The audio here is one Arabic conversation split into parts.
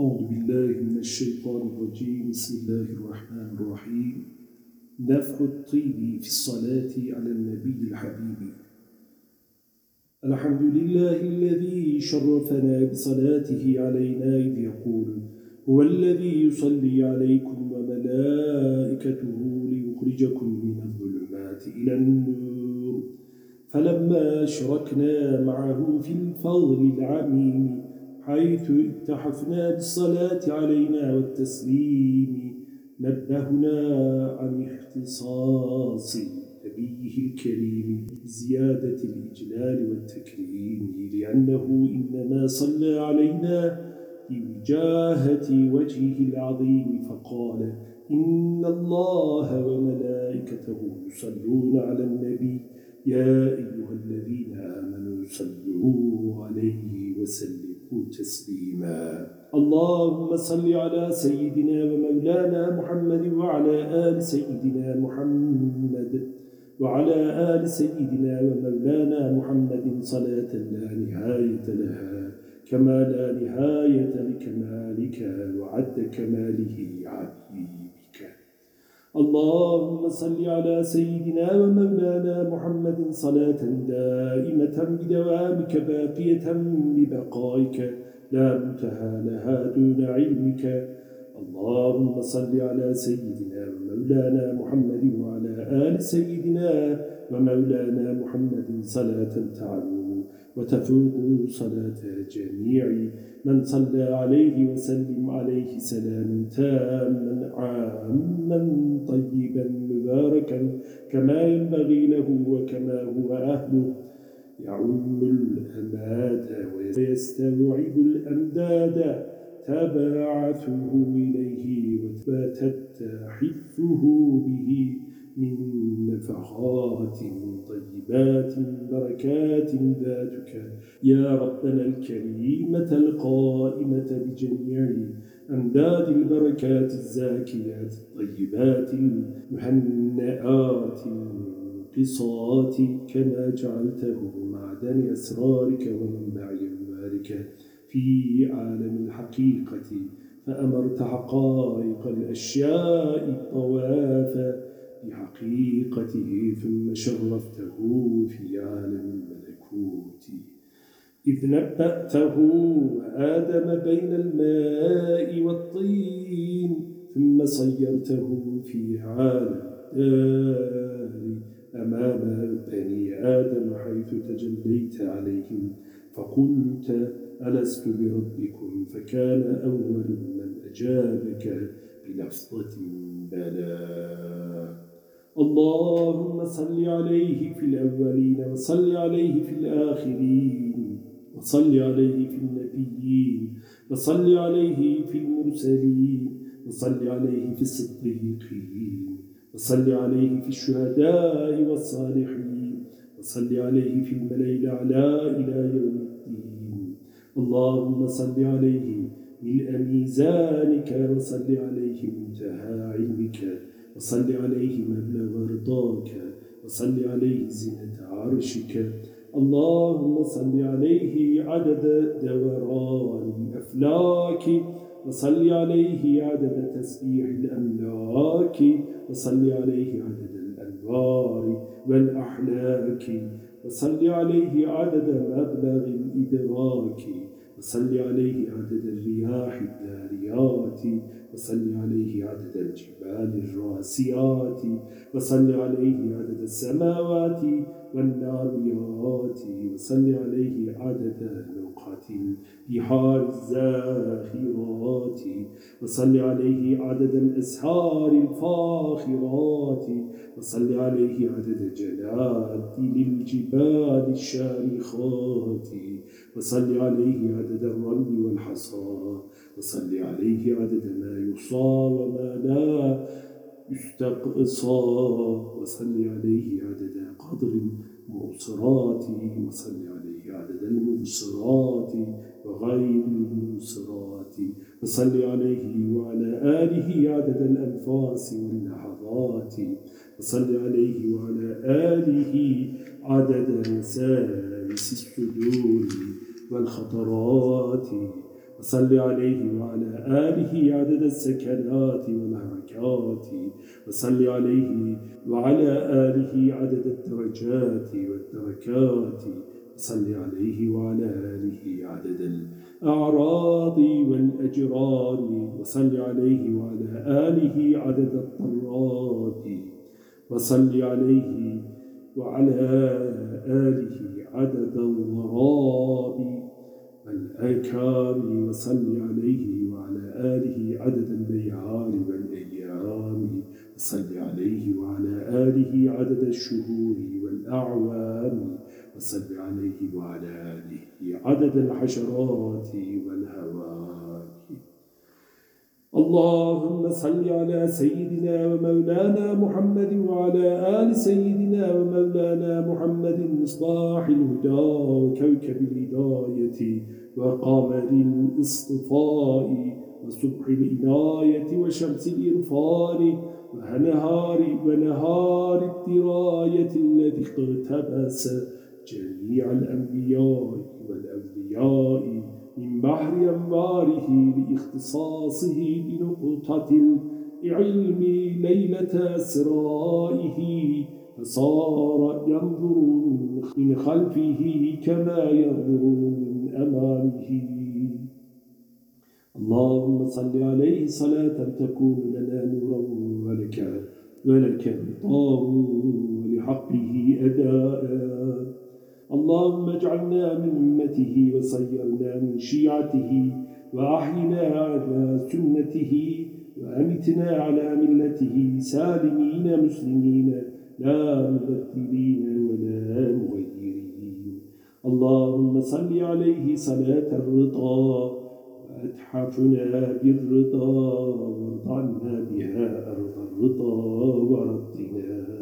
أعوذ بالله من الشيطان الرجيم. بسم الله الرحمن الرحيم. نفع الطيب في الصلاة على النبي الحبيب. الحمد لله الذي شرفنا بصلاته علينا إذ يقول هو الذي يصلي عليكم وملائكته ليخرجكم من الظلمات إلى النور. فلما أشركنا معه في الفضل العميم حيث اتحفنا بالصلاة علينا والتسليم. نبهنا عن اختصاص نبيه الكريم بزيادة الإجلال والتكريم لأنه إنما صلى علينا بوجاهة وجهه العظيم فقال إن الله وملائكته يصلون على النبي. يا أيها الذين آمنوا صلوا عليه وسلموا. تسليما. اللهم صل على سيدنا ومولانا محمد وعلى آل سيدنا محمد وعلى آل سيدنا ومولانا محمد صلاة لا نهاية لها كما لا نهاية لكمالك وعد كماله عبيبك اللهم صل على سيدنا ومولانا محمد صلاة دائمة بدوامك باقية ببقائك لا منتهى لها دون علمك. اللهم صل على سيدنا ومولانا محمد وعلى آل سيدنا ومولانا محمد صلاة تعلو وتفوق صلاة جميع من صلى عليه وسلم عليه سلام تاما عاما طيبا مباركا كما ينبغي له وكما هو أهله. يعم الأماد ويستوعب الأمداد تبعثه إليه وتتحفه به. من نفحات طيبات بركات ذاتك. يا ربنا الكريمة القائمة بجميع أمداد البركات الزاكيات الطيبات المهنئات القصات كما جعلته معدن أسرارك ومنبع أنوارك في عالم الحقيقة. فأمرت حقائق الأشياء الطواف بحقيقته ثم شرفته في عالم الملكوت. إذ نبأته وآدم بين الماء والطين ثم صيرته في عالم الدار أمام بني آدم حيث تجليت عليهم فقلت ألست بربكم؟ فكان أول من أجابك بلفظة بلا اللهم صل عليه في الأولين وصل عليه في الآخرين وصل عليه في النبيين وصل عليه في المرسلين وصل عليه في الصديقين وصل عليه في الشهداء والصالحين وصل عليه في الملائكة الأعلى إلى يوم الدين اللهم صل عليه ملء ميزانك وصل عليه منتهى وصل عليه مبلغ رضاك وصل عليه زينة عرشك. اللهم صل عليه عدد دوران الأفلاك وصل عليه عدد تسبيح الأملاك وصل عليه عدد الأنوار والأحلاك وصل عليه عدد مبلغ الإدراك. وصل عليه عدد الرياح الداريات وصل عليه عدد الجبال الراسيات وصل عليه عدد السماوات والناريات وصل عليه عدد البحار الزاخرات وصل عليه عدد الأسحار الفاخرات وصل عليه عدد جلاد للجبال الشامخات وصل عليه عدد الرمل والحصى وصل عليه عدد ما يصى وما لا يستقصى وصل عليه عدد قدر المبصرات وصل عليه عدد المبصرات وغير المبصرات وصل عليه وعلى آله عدد الأنفاس واللحظات. وصل عليه وعلى آله عدد مسالس الصدور والخطرات. وصل عليه وعلى آله عدد السكنات والحركات. وصل عليه وعلى آله عدد الدرجات والدركات. وصل عليه وعلى آله عدد الأعراض والأجرام وصل عليه وعلى آله عدد الطرات وصل عليه وعلى آله عدد الضراب والآكام وصل عليه وعلى آله عدد الليال والأيام وصل عليه وعلى آله عدد الشهور والأعوام. وصل عليه وعلى آله عدد الحشرات والهواء اللهم صل على سيدنا ومولانا محمد وعلى آل سيدنا ومولانا محمد مصباح الهدى وكوكب الهداية وقمر الاصطفاء وصبح الإناية وشمس الإرفان ونهار ونهار الدراية الذي اقتبس جميع الأنبياء والأولياء من بحر أنواره لإختصاصه بنقطة العلم ليلة أسرائه فصار ينظر من خلفه كما ينظر من أمامه. اللهم صل عليه صلاة تكون لنا نورا ولك ولك غطاء ولحقه أداء. اللهم اجعلنا من أمته وصيرنا من شيعته وأحينا على سنته وأمتنا على ملته سالمين مسلمين لا مبدلين ولا مغيرين. اللهم صل عليه صلاة الرضا وأتحفنا بالرضا وارضعنا بها أرض الرضا وردنا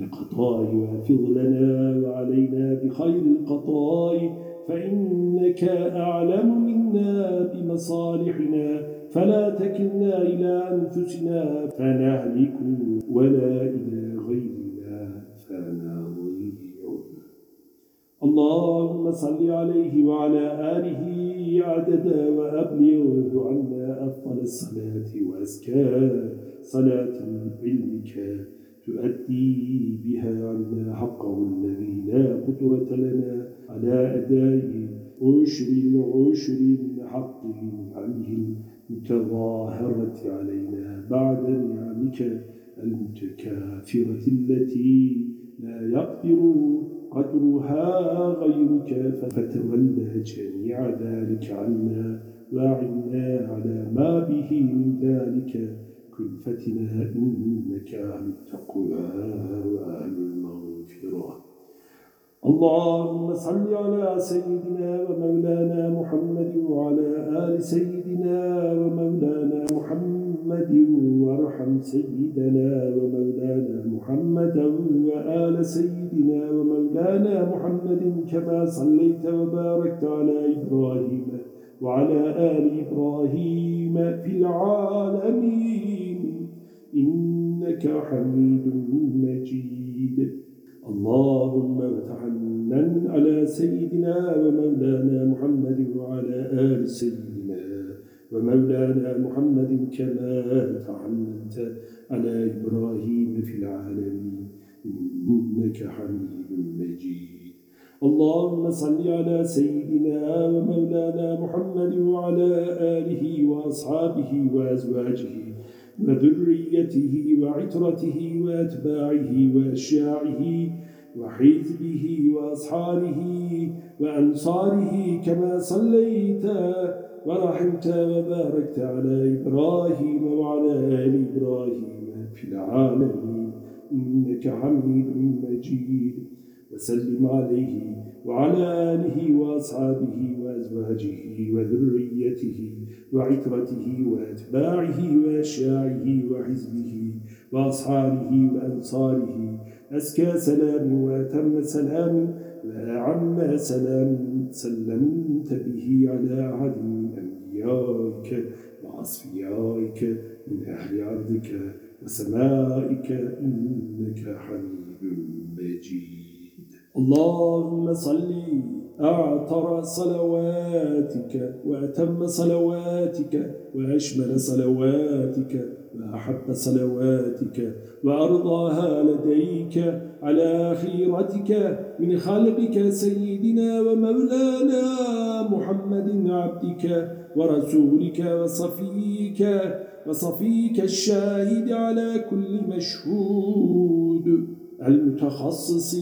بالقضاء وافض لنا وعلينا بخير القضاء فإنك أعلم منا بمصالحنا فلا تكلنا إلى أنفسنا فنهلك ولا إلى غيرنا فنضيع. اللهم صل عليه وعلى آله عدد وأبلغه عنا أفضل الصلاة وأزكى صلاة علمك تؤدي بها عنا حقه الذي لا قدرة لنا على أداء عشر العشر من حق عنه المتظاهرة علينا بعد نعمك المتكافرة التي لا يقدر قدرها غيرك فتولى جميع ذلك عنا وعنا على ما به من ذلك. كلفتنا إنك أهل التقوى وأهل المغفرة. اللهم صل على سيدنا ومولانا محمد وعلى آل سيدنا ومولانا محمد وارحم سيدنا ومولانا محمدا وآل سيدنا ومولانا محمد كما صليت وباركت على إبراهيم وعلى آل إبراهيم في العالمين. إنك حميد مجيد. اللهم وتحنن على سيدنا ومولانا محمد وعلى آل سيدنا ومولانا محمد كما تحننت على إبراهيم في العالمين. إنك حميد مجيد. اللهم صل على سيدنا ومولانا محمد وعلى آله وأصحابه وأزواجه وذريته وعترته وأتباعه وأشياعه وحزبه وأصحابه وأنصاره كما صليت ورحمت وباركت على إبراهيم وعلى آل إبراهيم في العالمين إنك حميد مجيد. وسلم عليه وعلى آله وأصحابه وأزواجه وذريته وعترته وأتباعه وأشياعه وحزبه وأصحابه وأنصاره أزكى سلام وأتم سلام وأعم سلام سلمت به على من أنبيائك وأصفيائك من أهل أرضك وسمائك إنك حميد مجيد. اللهم صل أعطر صلواتك وأتم صلواتك وأشمل صلواتك وأحب صلواتك وأرضاها لديك على خيرتك من خلقك سيدنا ومولانا محمد عبدك ورسولك وصفيك وصفيك الشاهد على كل مشهود المتخصص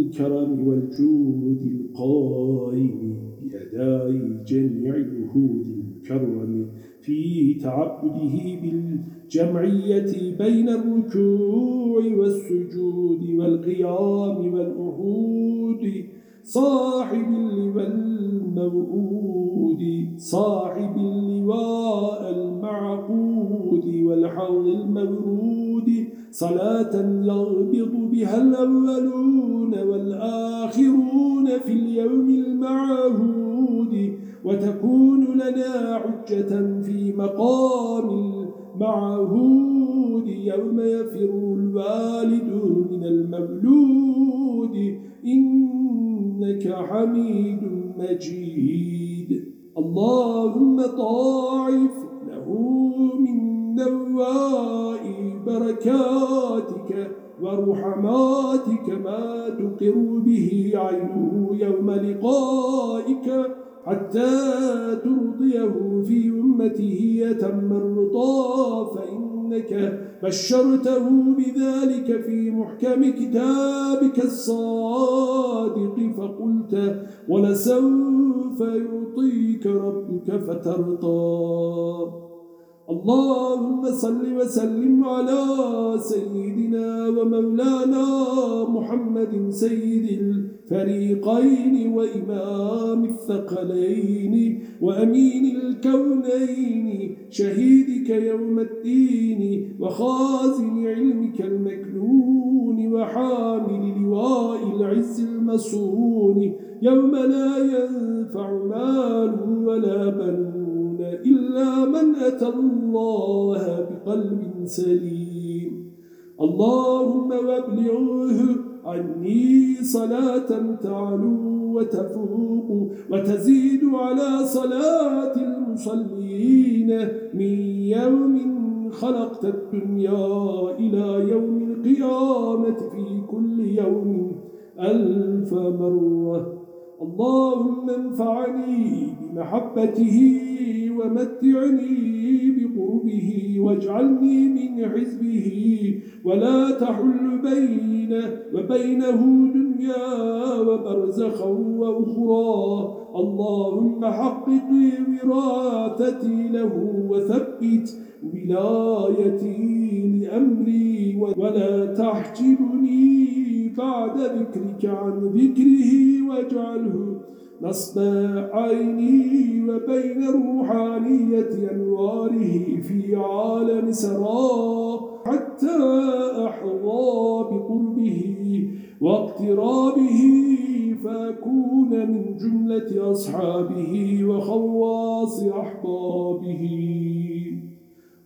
بالكرم والجود القائم بأداء جميع الوهود الكرم في تعبده بالجمعية بين الركوع والسجود والقيام والأهود صاحب اللواء الموعود صاحب اللواء المعقود والحوض المورود صلاة يغبط بها الأولون والآخرون في اليوم المعهود وتكون لنا حجة في مقام المعهود. يوم يفر الوالد من المولود إنك حميد مجيد. اللهم طاعف به عينه يوم لقائك حتى ترضيه في أمته يتم الرضا فإنك بشرته بذلك في محكم كتابك الصادق فقلت ولسوف يعطيك ربك فترضى. اللهم صل وسلم على سيدنا ومولانا محمد سيد فريقين وإمام الثقلين وأمين الكونين شهيدك يوم الدين وخازن علمك المكنون وحامل لواء العز المصون. يوم لا ينفع مال ولا بنون إلا من أتى الله بقلب سليم. اللهم وابلغه عني صلاة تعلو وتفوق وتزيد على صلاة المصلين من يوم خلقت الدنيا إلى يوم القيامة في كل يوم ألف مرة. اللهم انفعني بمحبته ومتعني بقربه واجعلني من حزبه ولا تحل بين وبينه دنيا وبرزخا وأخرى. اللهم حقق وراثتي له وثبت ولايتي لأمري ولا تحجبني بعد ذكرك عن ذكره واجعله نصب عيني وبين روحانية أنواره في عالم سرى حتى أحظى بقربه واقترابه فأكون من جملة أصحابه وخواص أحبابه.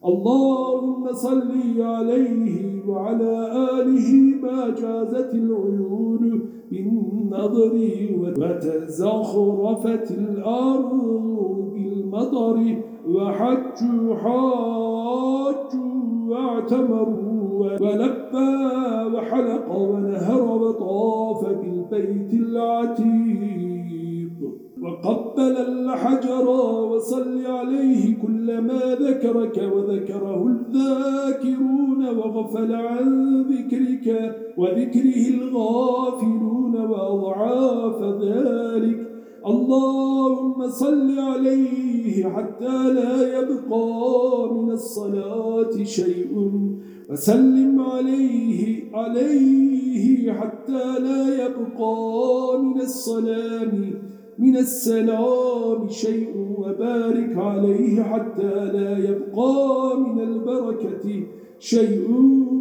اللهم صل عليه وعلى آله ما جازت العيون بالنظر وتزخرفت الأرض بالمطر وحج حاج واعتمروا ولبى وحلق ونهر وطاف بالبيت العتيق وقبل الحجر وصل عليه كلما ذكرك وذكره الذاكرون وغفل عن ذكرك وذكره الغافلون وأضعاف ذلك. اللهم صل عليه حتى لا يبقى من الصلاة شيء. وسلم عليه عليه حتى لا يبقى من السلام. من السلام شيء وبارك عليه حتى لا يبقى من البركة شيء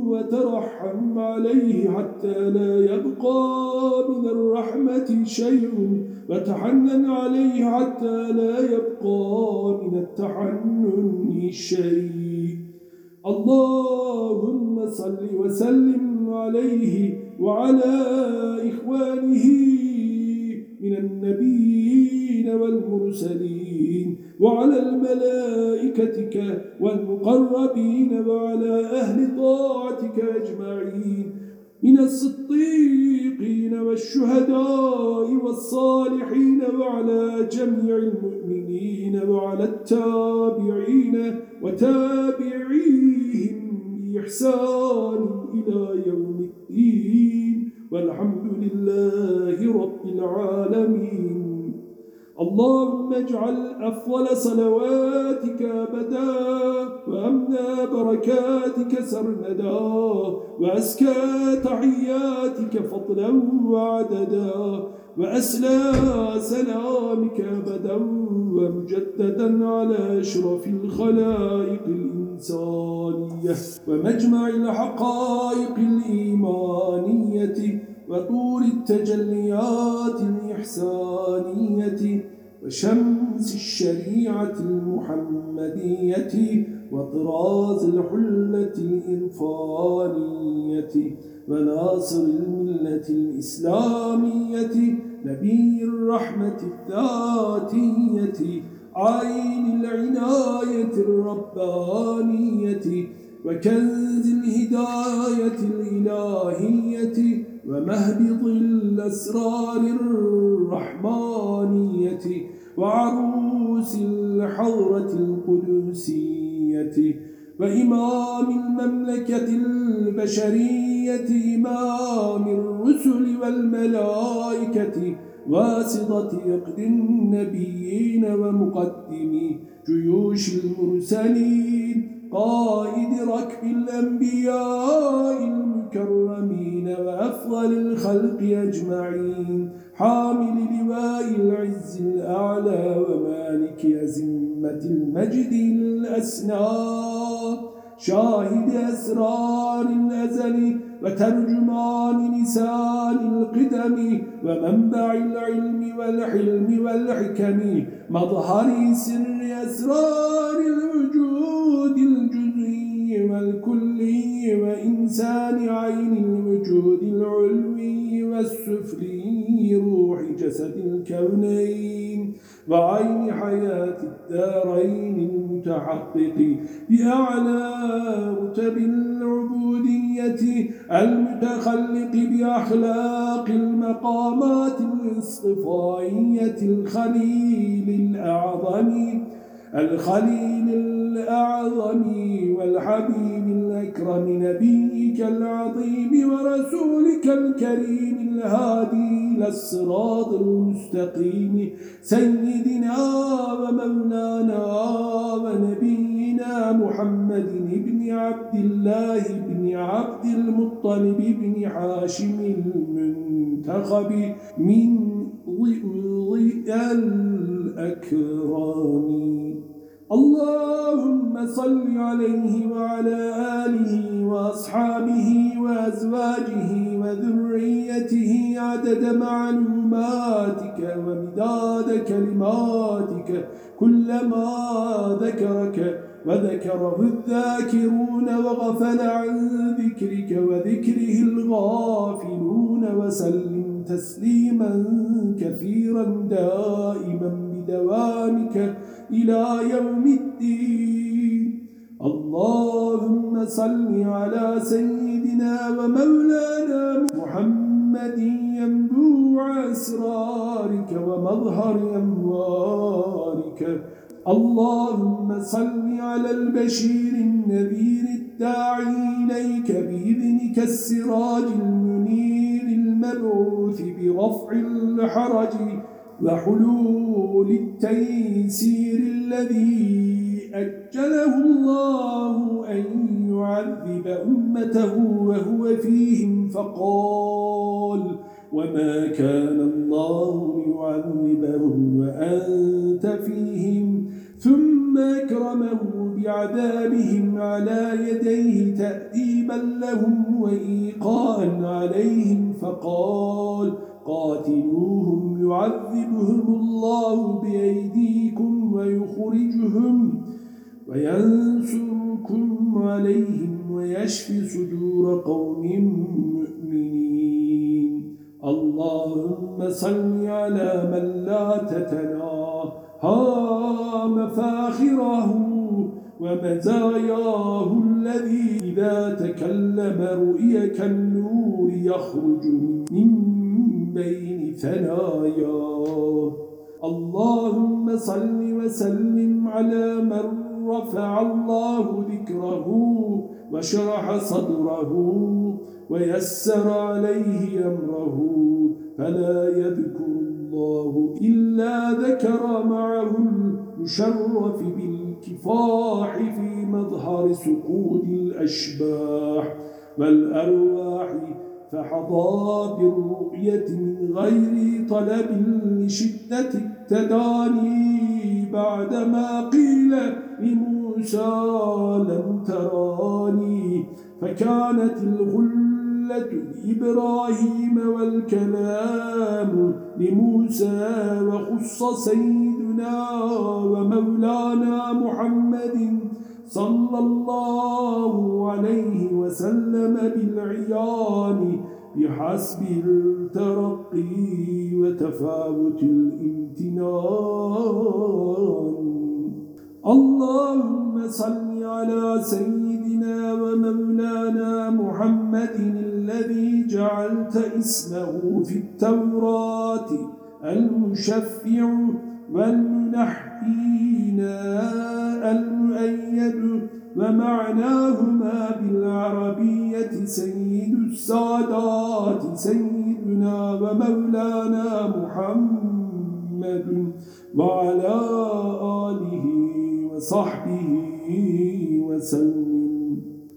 وترحم عليه حتى لا يبقى من الرحمة شيء. وتحنن عليه حتى لا يبقى من التحنن شيء. اللهم صل وسلم عليه وعلى إخوانه من النبيين والمرسلين وعلى الملائكتك والمقربين وعلى أهل طاعتك أجمعين من الصديقين والشهداء والصالحين وعلى جميع المؤمنين وعلى التابعين وتابعيهم بإحسان إلى يوم الدين والحمد لله رب العالمين. اللهم اجعل أفضل صلواتك أبدا وأمنى بركاتك سرمدا وأزكى تحياتك فضلا وعددا. وأسلى سلامك أبدا ومجددا على أشرف الخلائق الإنسانية ومجمع الحقائق الإيمانية وطور التجليات الإحسانية وشمس الشريعة المحمدية وطراز الحلة الإرفانية وناصر الملة الإسلامية نبي الرحمة الذاتية عين العناية الربانية وكنز الهداية الإلهية ومهبط الأسرار الرحمانية وعروس الحضرة القدسية. وإمام المملكة البشرية إمام الرسل والملائكة واسطة يقد النبيين ومقدم جيوش المرسلين قائد ركب الأنبياء المكرمين وأفضل الخلق أجمعين. حامل لواء العز الأعلى ومالك أزمة المجد الأسنى. شاهد أسرار الأزل وترجمان لسان القدم ومنبع العلم والحلم والحكم. مظهر سر أسرار الوجود الجزئي والكلي وإنسان عين الوجود العلوي. والسفلي روح جسد الكونين وعين حياة الدارين المتحقق بأعلى رتب العبودية المتخلق بأخلاق المقامات الاصطفائية الخليل الأعظم. الخليل الأعظم والحبيب الأكرم نبيك العظيم ورسولك الكريم الهادي إلى الصراط المستقيم سيدنا ومولانا ونبينا محمد بن عبد الله بن عبد المطلب بن حاشم المنتخب من ضئ الأكرام اللهم صل عليه وعلى آله وأصحابه وأزواجه وذريته عدد معلوماتك ومداد كلماتك كلما ذكرك وذكره الذاكرون وغفل عن ذكرك وذكره الغافلون وسلم تسليما كثيرا دائما. بدوامك إلى يوم الدين. اللهم صل على سيدنا ومولانا محمد ينبوع أسرارك ومظهر أنوارك. اللهم صل على البشير النذير الداعي إليك بإذنك السراج المنير المبعوث برفع الحرج وحلول التيسير الذي أجله الله أن يعذب أمته وهو فيهم فقال وما كان الله ليعذبهم وأنت فيهم ثم أكرمه بعذابهم على يديه تأديبا لهم وإيقاء عليهم فقال قاتلوهم يعذبهم الله بأيديكم ويخرجهم وينصركم عليهم ويشفي صدور قوم مؤمنين. الله اللهم صل على من لا تتناهى مفاخره ومزاياه الذي إذا تكلم رؤيا كالنور يخرج من بين ثناياه اللهم صل وسلم على من رفع الله ذكره وشرح صدره ويسر عليه أمره. فلا يذكر الله إلا ذكر معه المشرف بالكفاح في مظهر سقود الأشباح والأرواح فحظى بالرؤية من غير طلب لشدة التداني بعدما قيل لموسى لم تراني فكانت الغلة إبراهيم والكلام لموسى وخص سيدنا ومولانا محمد صلى الله عليه وسلم بالعيان بحسب الترقي وتفاوت الامتنان. اللهم صل على سيدنا ومولانا محمد الذي جعلت اسمه في التوراة المشفع والمنحين المؤيد ومعناهما بالعربية سيد السادات سيدنا ومولانا محمد وعلى آله وصحبه وسلم.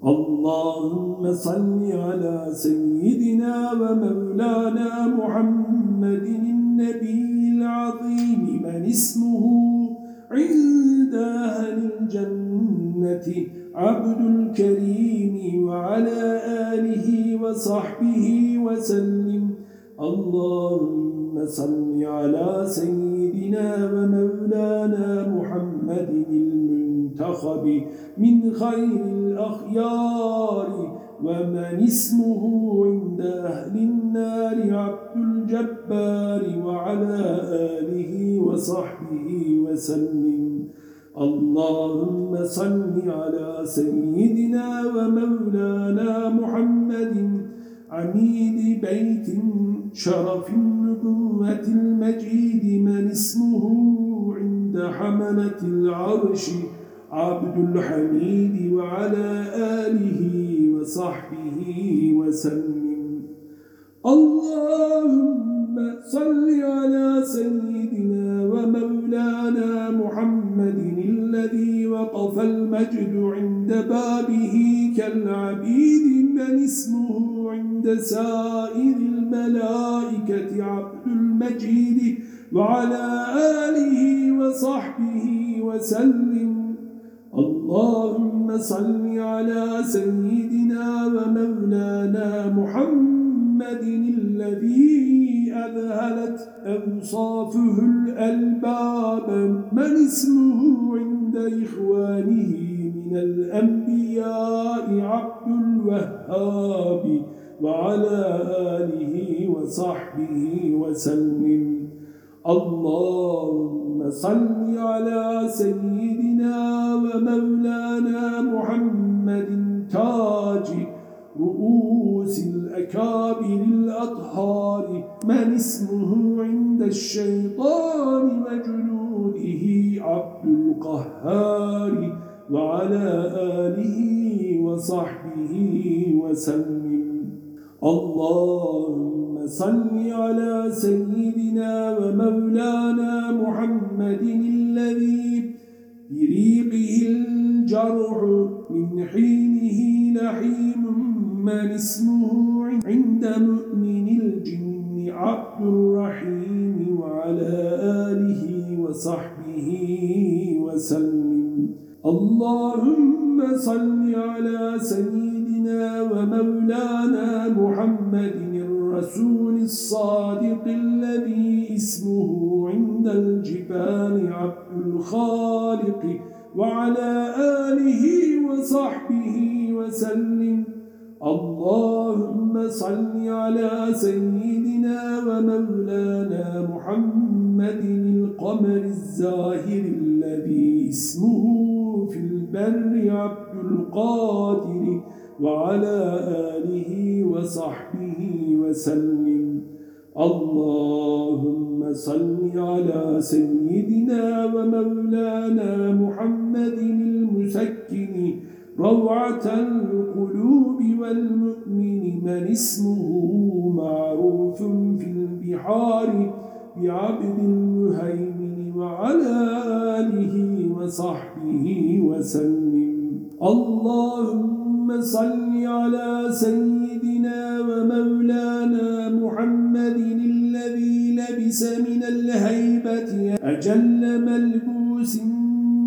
اللهم صل على سيدنا ومولانا محمد النبي العظيم. من اسمه عند أهل الجنة عبد الكريم وعلى آله وصحبه وسلم. اللهم صل على سيدنا ومولانا محمد المنتخب من خير الأخيار ومن اسمه عند أهل النار. عبد الجبار وعلى آله وصحبه وسلم. اللهم صل على سيدنا ومولانا محمد. عميد بيت شرف النبوة المجيد. من اسمه عند حملة العرش. عبد الحميد وعلى آله وصحبه وسلم. اللهم صل على سيدنا ومولانا محمد الذي وقف المجد عند بابه كالعبيد من اسمه عند سائر الملائكة عبد المجيد وعلى آله وصحبه وسلم. اللهم صل على سيدنا ومولانا محمد الذي أذهلت أوصافه الألباب من اسمه عند إخوانه من الأنبياء عبد الوهاب وعلى آله وصحبه وسلم. اللهم صل على سيدنا ومولانا محمد تاج رؤوس الأكابر الأطهار من اسمه عند الشيطان وجنوده عبد القهار وعلى آله وصحبه وسلم. اللهم صل على سيدنا ومولانا محمد الذي بريقه الجرح من حينه لحيم من اسمه عند مؤمن الجن عبد الرحيم وعلى آله وصحبه وسلم. اللهم صل على سيدنا ومولانا محمد الرسول الصادق الذي اسمه عند الجبال عبد الخالق وعلى آله وصحبه وسلم. اللهم صل على سيدنا ومولانا محمد القمر الزاهر الذي اسمه في البر عبد القادر وعلى آله وصحبه وسلم. اللهم صل على سيدنا ومولانا محمد المسكن روعة القلوب والمؤمن من اسمه معروف في البحار بعبد المهيمن وعلى آله وصحبه وسلم. اللهم صل على سيدنا ومولانا محمد الذي لبس من الهيبة أجل ملبوس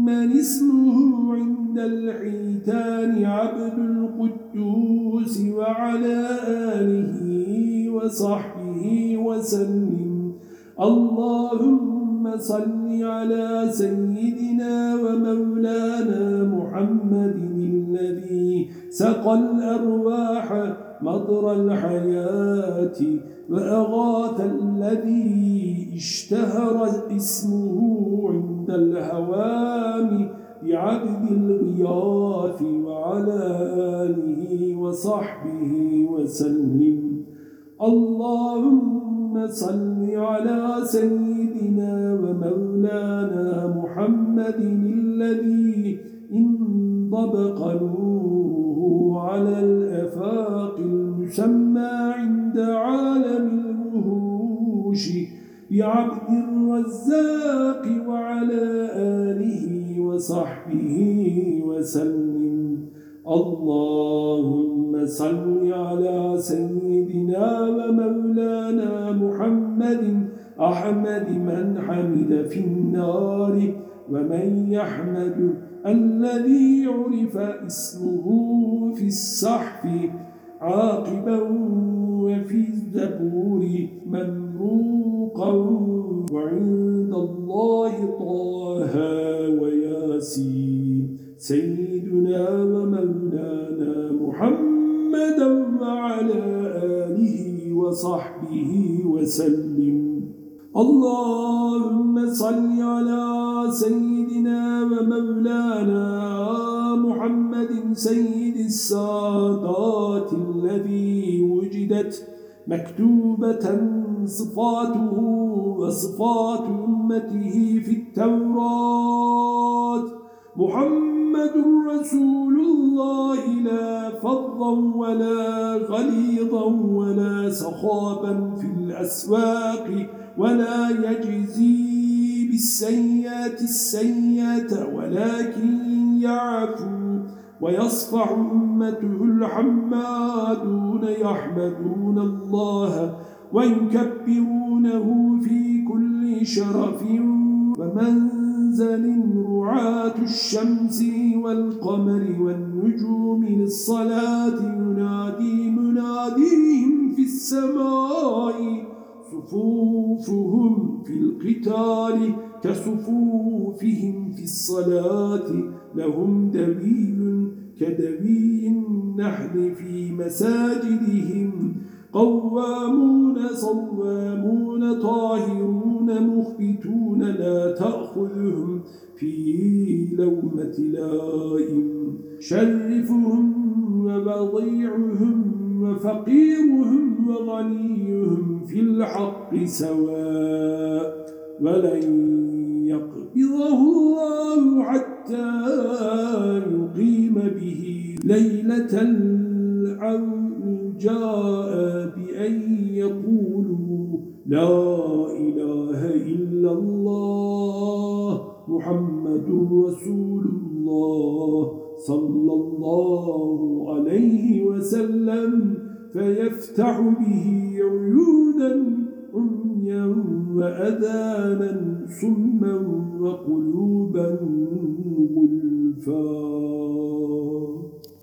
من اسمه عند الحيتان عبد القدوس وعلى آله وصحبه وسلم. اللهم صل على سيدنا ومولانا محمد الذي سقى الأرواح مطر الحياة وأغاث الذي اشتهر اسمه عند الهوام بعبد الغياث وعلى آله وصحبه وسلم. اللهم صل على سيدنا ومولانا محمد الذي انطبق نوره على الأفاق المسمى عند عالم الوهوش بعبد الرزاق وعلى آله وصحبه وسلم. اللهم صل على سيدنا ومولانا محمد. أحمد من حمد في النار. ومن يحمد الذي عرف اسمه في الصحف. عاقبا وفي الزبور وعند الله طه وياسين. سيدنا ومولانا محمدا وعلى آله وصحبه وسلم. اللهم صل على سيدنا ومولانا محمد سيد السادات الذي وجدت مكتوبة صفاته وصفات أمته في التوراة. محمد رسول الله لا فظا ولا غليظا ولا سخابا في الأسواق ولا يجزي بالسيئات السيئة ولكن يعفو ويصفع أمته الحمادون يحمدون الله ويكبرونه في كل شرف. ومنزل رعاة الشمس والقمر والنجوم للصلاة ينادي مناديهم في السماء. صفوفهم في القتال كصفوفهم في الصلاة. لهم دليل كدليل النحل في مساجدهم. قوامون صوامون طاهرون مخبتون لا تأخذهم في لومة لائم. شرفهم وبضيعهم وفقيرهم وغنيهم في الحق سواء. ولن يقبضه الله حتى يقيم به ليلة العون جاء بأن يقولوا لا إله إلا الله محمد رسول الله صلى الله عليه وسلم فيفتح به عيونا عميا وأذانا صما وقلوبا غلفا.